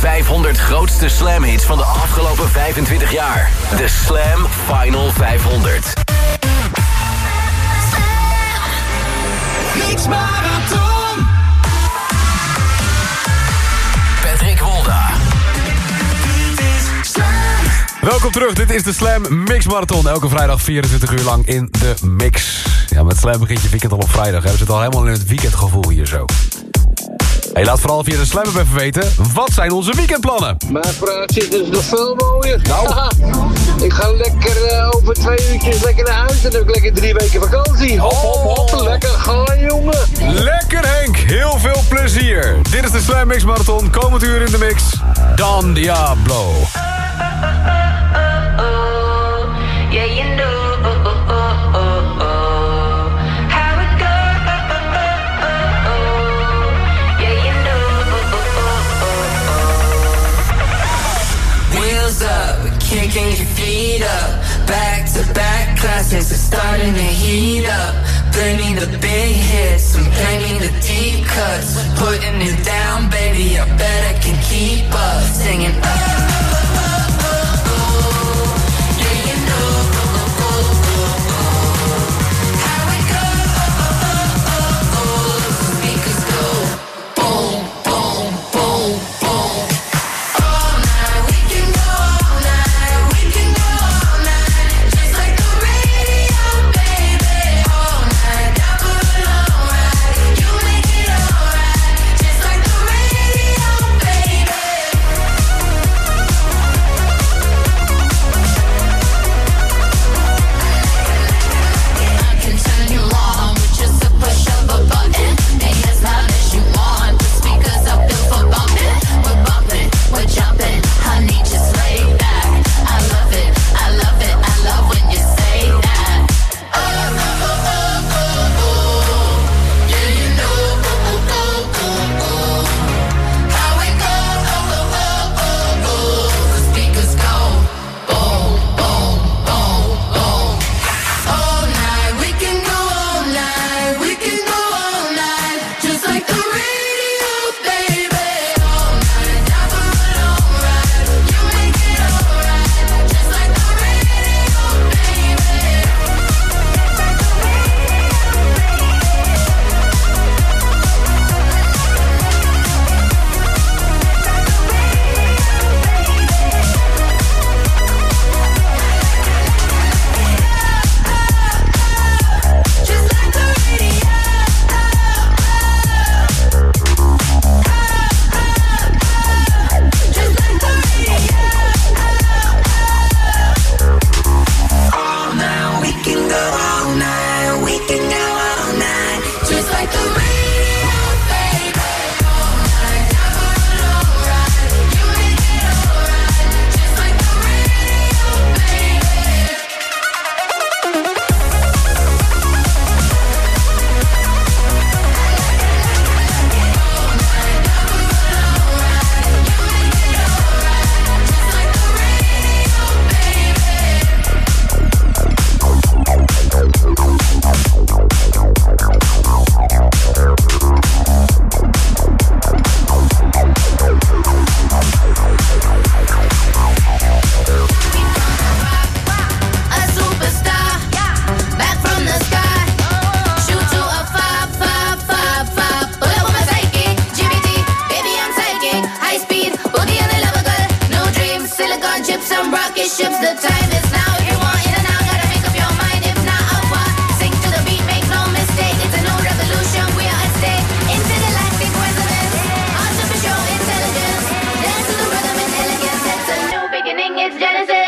500 grootste Slam hits van de afgelopen 25 jaar. De Slam Final 500. Mix Marathon. Patrick Wolda. Welkom terug, dit is de Slam Mix Marathon. Elke vrijdag 24 uur lang in de mix. Ja, met Slam begint je weekend al op vrijdag. Hè? We zitten al helemaal in het weekendgevoel hier zo. Hey, laat vooral via de Slam even weten, wat zijn onze weekendplannen? Mijn zit dus nog veel mooier. Nou. ik ga lekker eh, over twee uurtjes lekker naar huis en dan heb ik lekker drie weken vakantie. Hop, hop, hop. Lekker gaan, jongen. Lekker Henk, heel veel plezier. Dit is de Slam Mix Marathon, komend uur in de mix. Don Diablo. Kicking your feet up. Back to back classes are starting to heat up. Play the big hits and play me the deep cuts. Putting it down, baby, I bet I can keep up. Singing, oh, it's Genesis.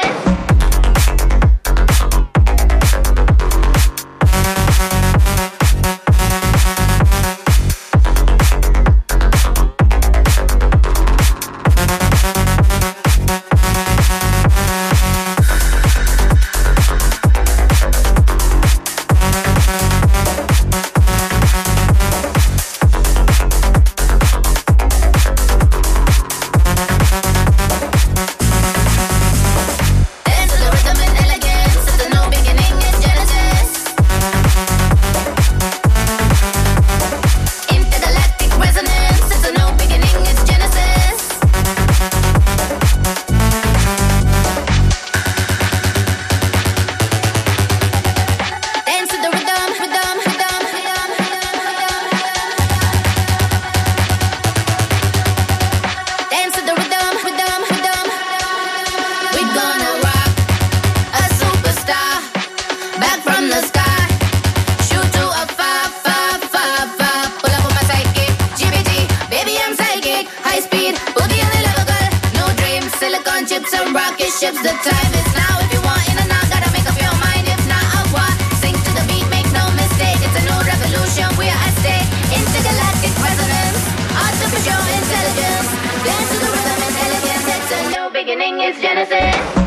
It's Genesis.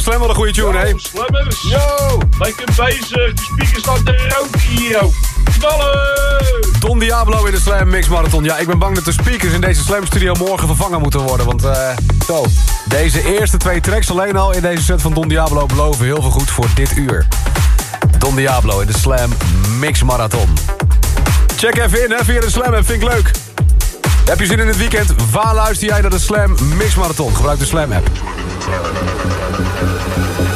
Slam, wat een goede tune, hè? Slammers. Yo. Lekker bezig. De speakers staan te roken hier ook. Knallen. Don Diablo in de Slam Mix Marathon. Ja, ik ben bang dat de speakers in deze Slam Studio morgen vervangen moeten worden. Want eh, zo, deze eerste twee tracks alleen al in deze set van Don Diablo beloven heel veel goed voor dit uur. Don Diablo in de Slam Mix Marathon. Check even in hè, via de Slam app, vind ik leuk. Heb je zin in het weekend? Waar luister jij naar de Slam Mix Marathon? Gebruik de Slam app. Gracias.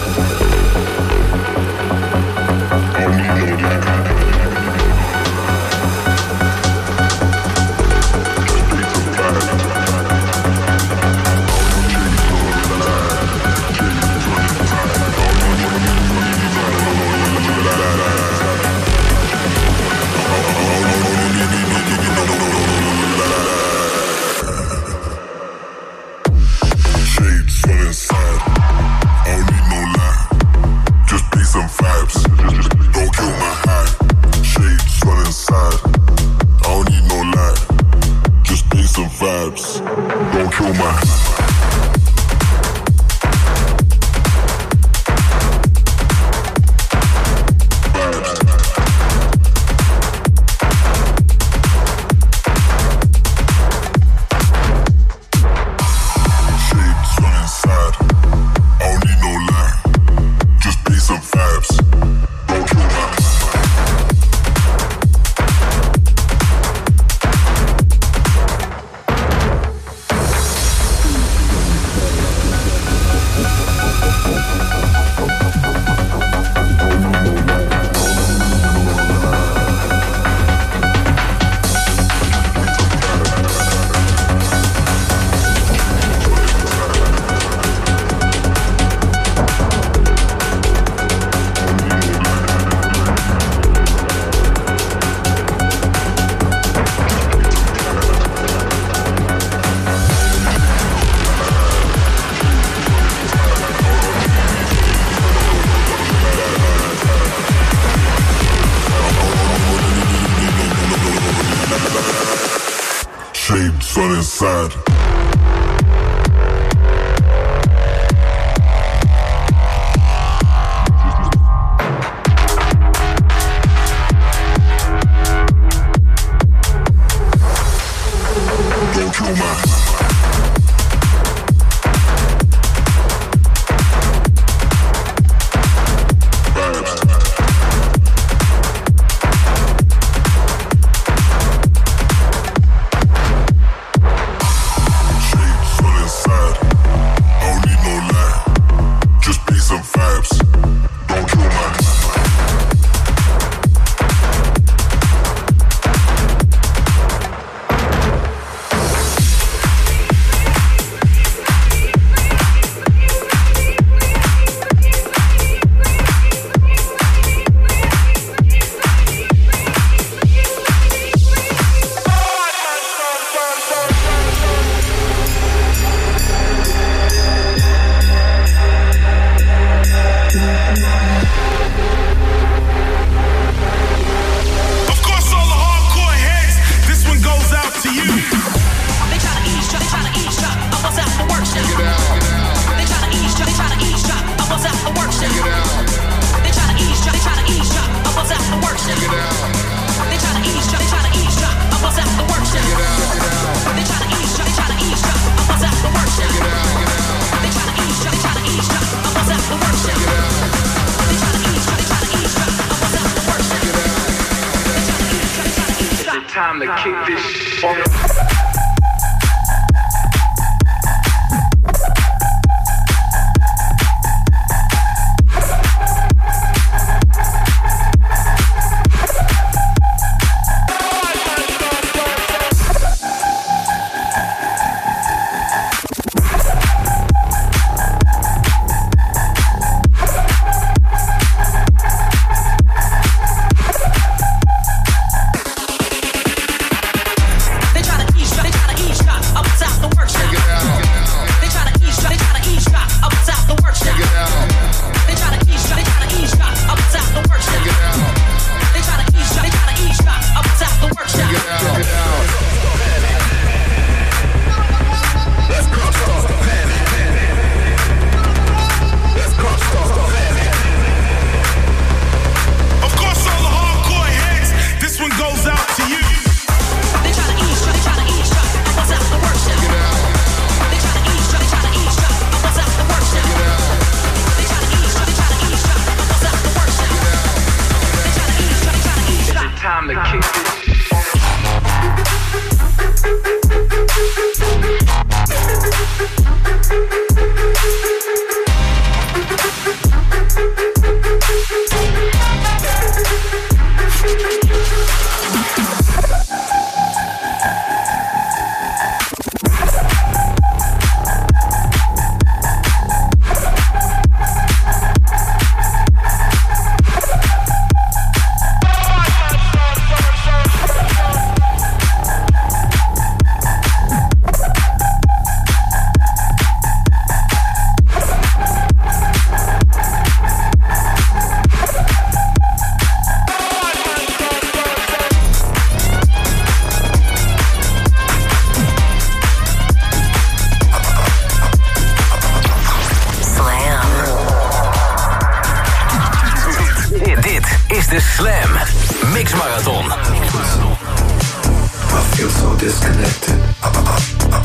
disconnected. I, I,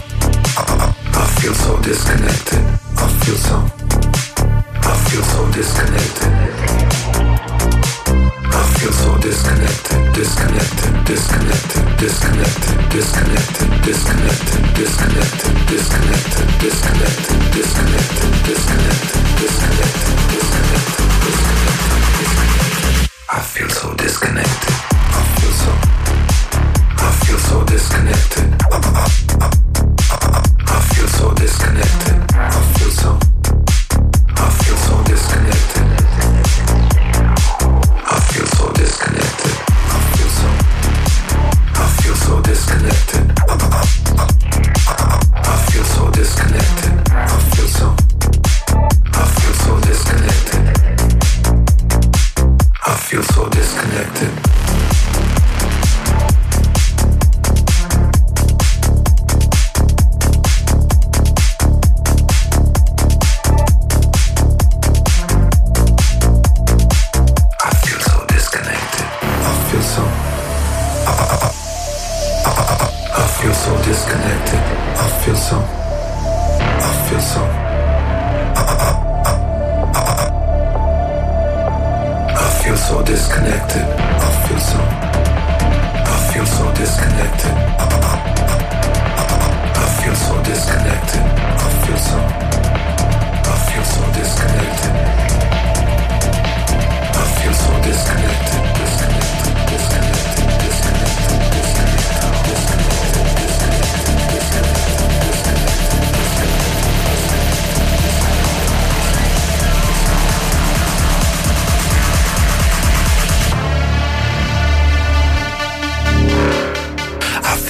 I, I feel so disconnected. I feel so. I feel so disconnected. I feel so disconnected. Disconnected. Disconnected. Disconnected. Disconnected. Disconnected. Disconnected. Disconnected. Disconnected. Disconnected. disconnected. I feel so. I feel so disconnected. I, feel so disconnected. I feel so. I feel so disconnected. I feel so disconnected. Disconnected. Disconnected.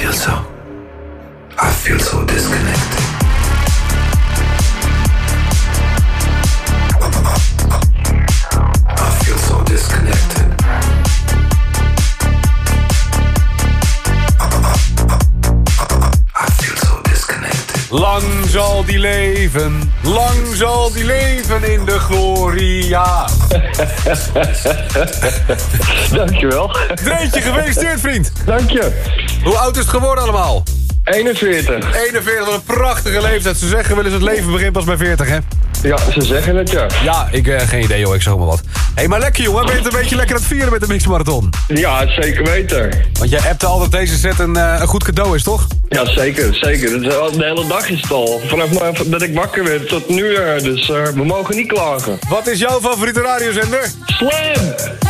feel so. I feel so disconnected. Lang zal die leven, lang zal die leven in de gloria. Dankjewel. Dreetje, gefeliciteerd vriend. Dank je. Hoe oud is het geworden allemaal? 41. 41, wat een prachtige leeftijd. Ze zeggen wel eens het leven begint pas bij 40, hè? Ja, ze zeggen het, ja. Ja, ik heb geen idee, joh. Ik zeg maar wat. Hé, hey, maar lekker, jongen. Ben je het een beetje lekker aan het vieren met de mixmarathon? Ja, zeker weten. Want jij hebt al dat deze set een, eh, een goed cadeau is, toch? Ja, zeker, zeker. De hele dag is het al. Vanaf dat ik wakker werd tot nu, dus eh, we mogen niet klagen. Wat is jouw favoriete radiozender? Slam!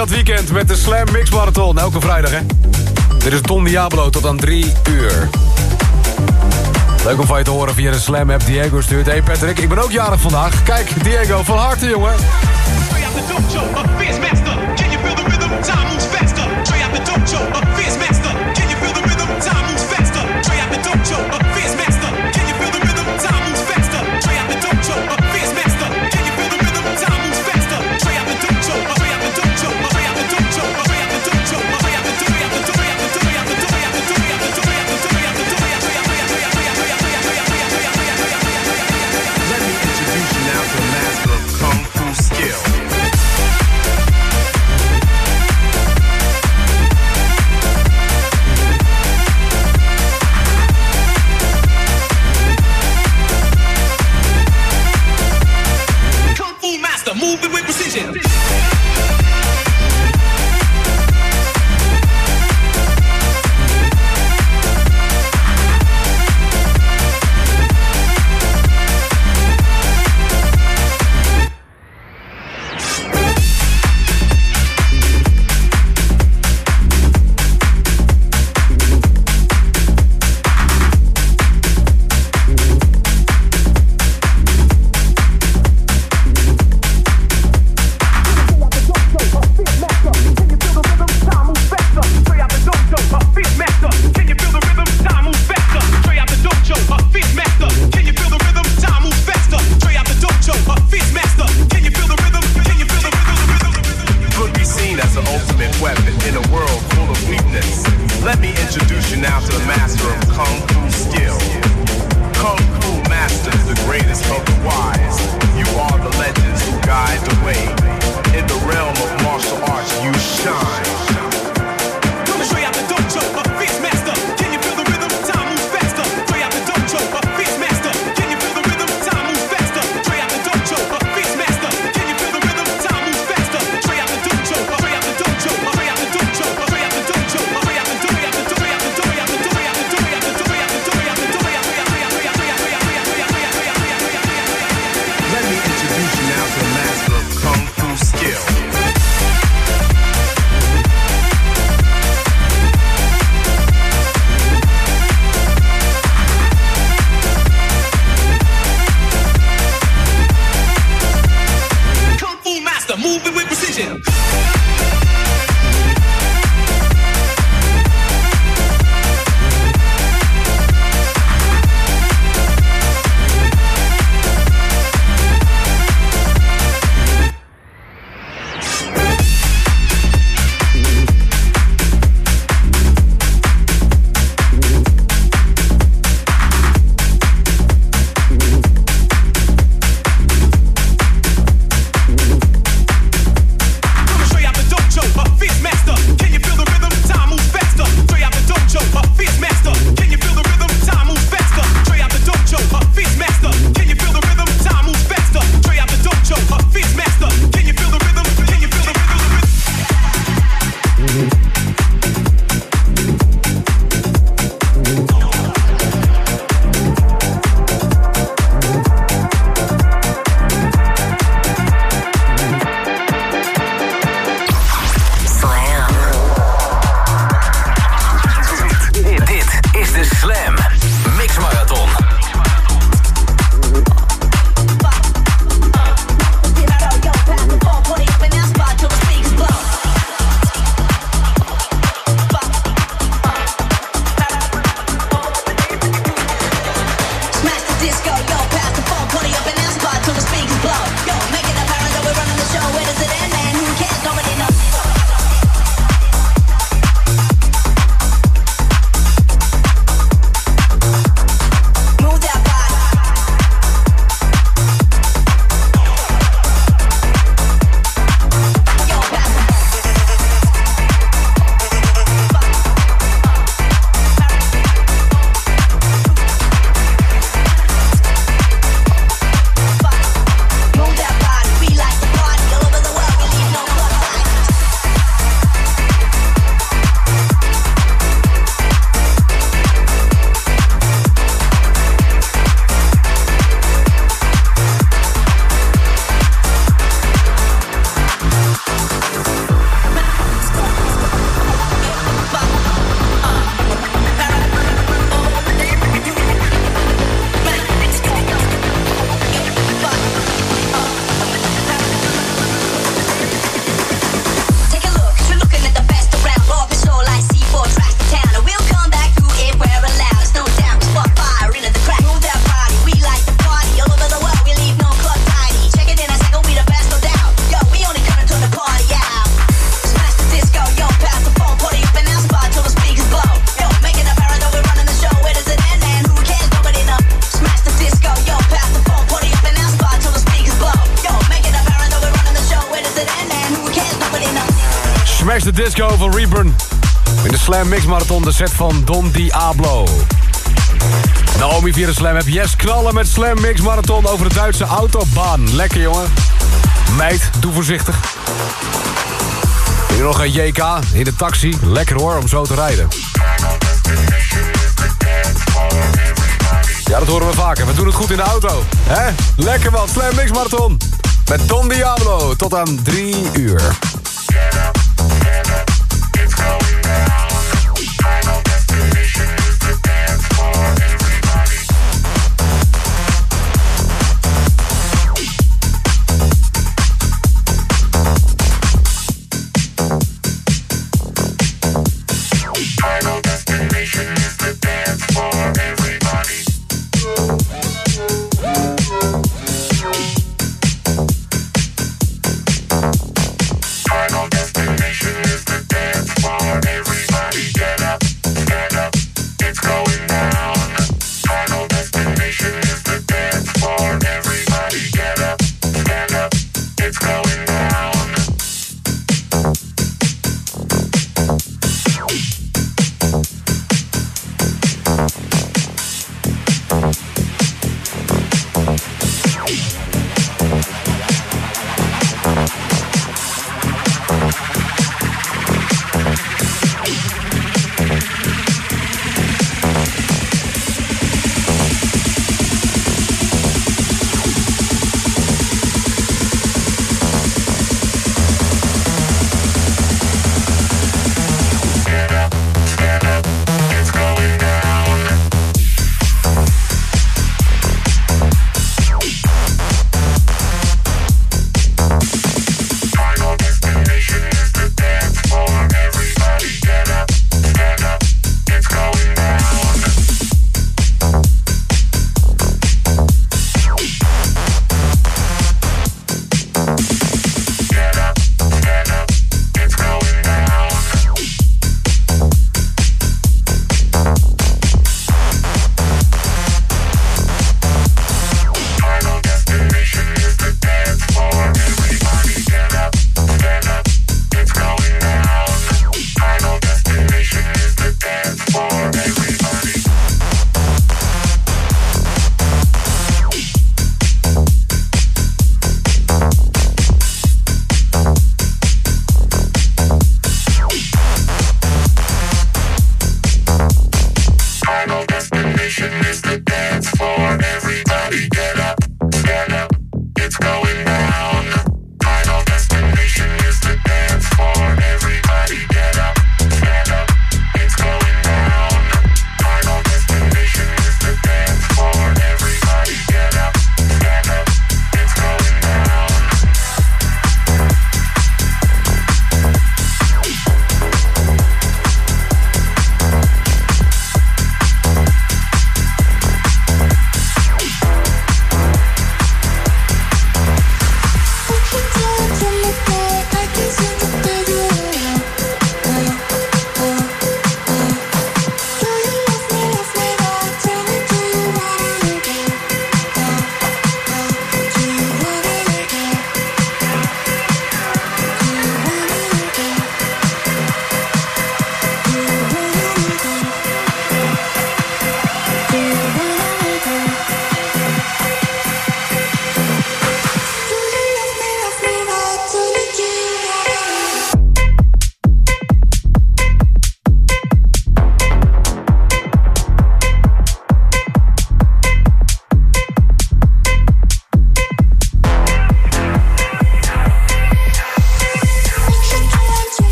Dat weekend met de Slam Mix Marathon. Elke vrijdag, hè? Dit is Don Diablo tot aan 3 uur. Leuk om van je te horen via de Slam app. Diego stuurt. Hey Patrick, ik ben ook jarig vandaag. Kijk, Diego, van harte, jongen. Let the Disco van Reburn. In de Slam Mix Marathon de set van Don Diablo. Naomi via de Slam heb Yes knallen met Slam Mix Marathon over de Duitse autobaan. Lekker jongen. Meid, doe voorzichtig. Hier nog een JK in de taxi. Lekker hoor om zo te rijden. Ja, dat horen we vaker. We doen het goed in de auto. hè? Lekker wat. Slam Mix Marathon. Met Don Diablo. Tot aan drie uur.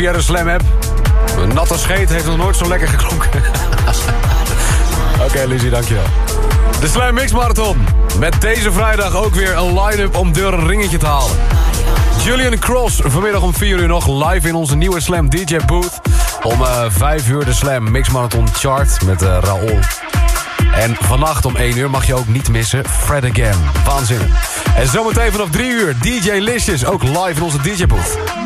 Via de Slam app. Een natte scheet heeft nog nooit zo lekker geklonken. Oké, Lucie, dankjewel. De Slam Mix Marathon. Met deze vrijdag ook weer een line-up om deur een ringetje te halen. Julian Cross, vanmiddag om 4 uur nog live in onze nieuwe Slam DJ booth. Om eh 5 uur de Slam Mix Marathon chart met eh Raoul. En vannacht om 1 uur mag je ook niet missen Fred Again. Waanzinnig. En zometeen vanaf 3 uur DJ Licious, ook live in onze DJ booth.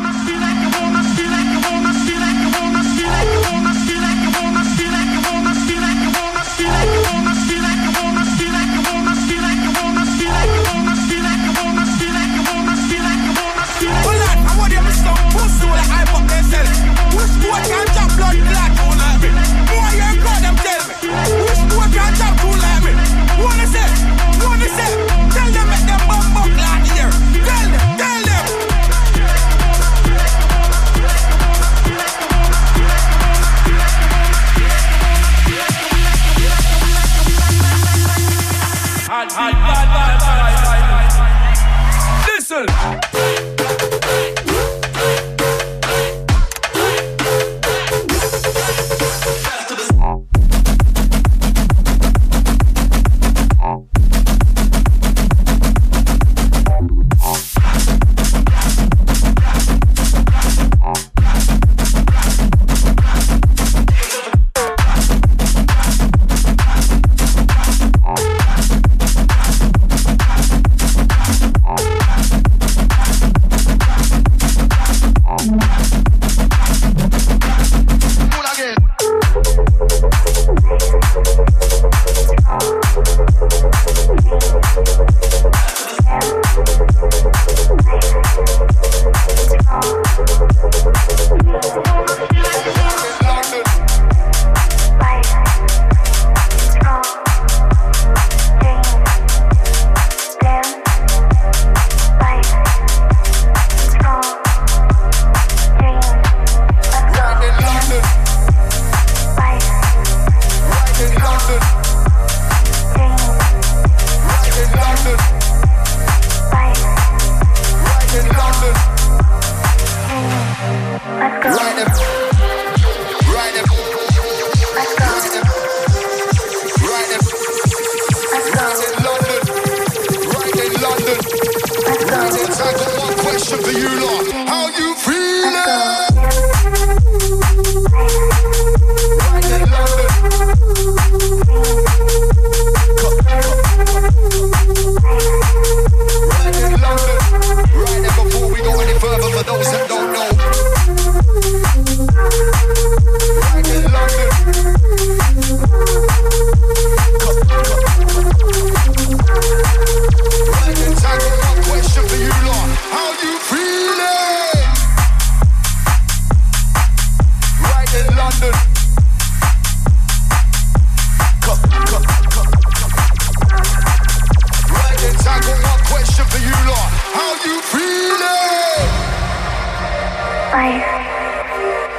life,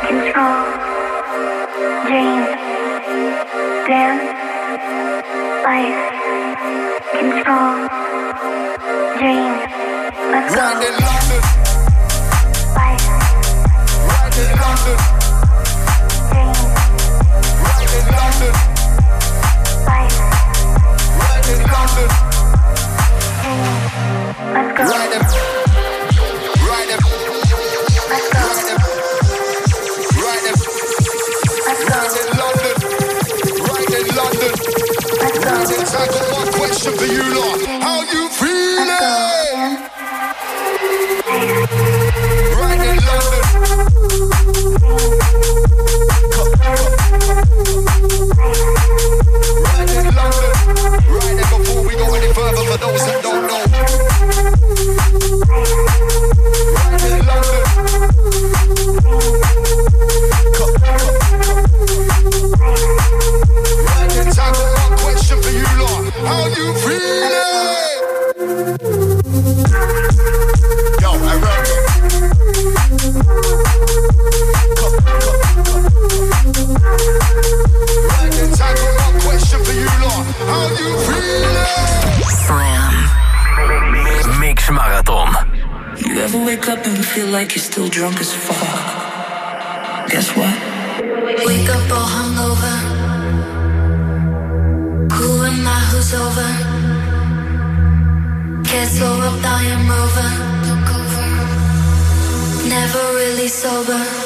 control, dream, dance, life, control, dream. Let's go. Ride London. Life. Ride London. Ride London. Life. Ride London. Let's go. I got one question for you lot. How you feeling? Right in London. Right in London. Right before we go any further for those that don't know. wake up and feel like you're still drunk as fuck. Guess what? Wake up all hungover. Who am I? Who's over? Get so up, I am over. Never really sober.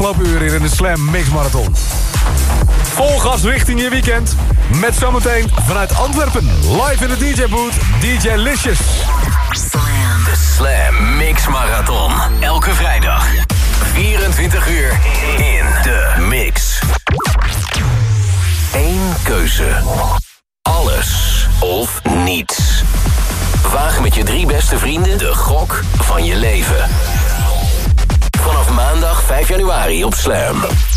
afgelopen uur hier in de Slam Mix Marathon. Vol gas richting je weekend. Met zometeen vanuit Antwerpen. Live in de DJ-boot, DJ Licious. De Slam Mix Marathon. Elke vrijdag. 24 uur in de mix. Eén keuze. Alles of niets. Waag met je drie beste vrienden de gok van je leven. Vanaf maandag 5 januari op Slam.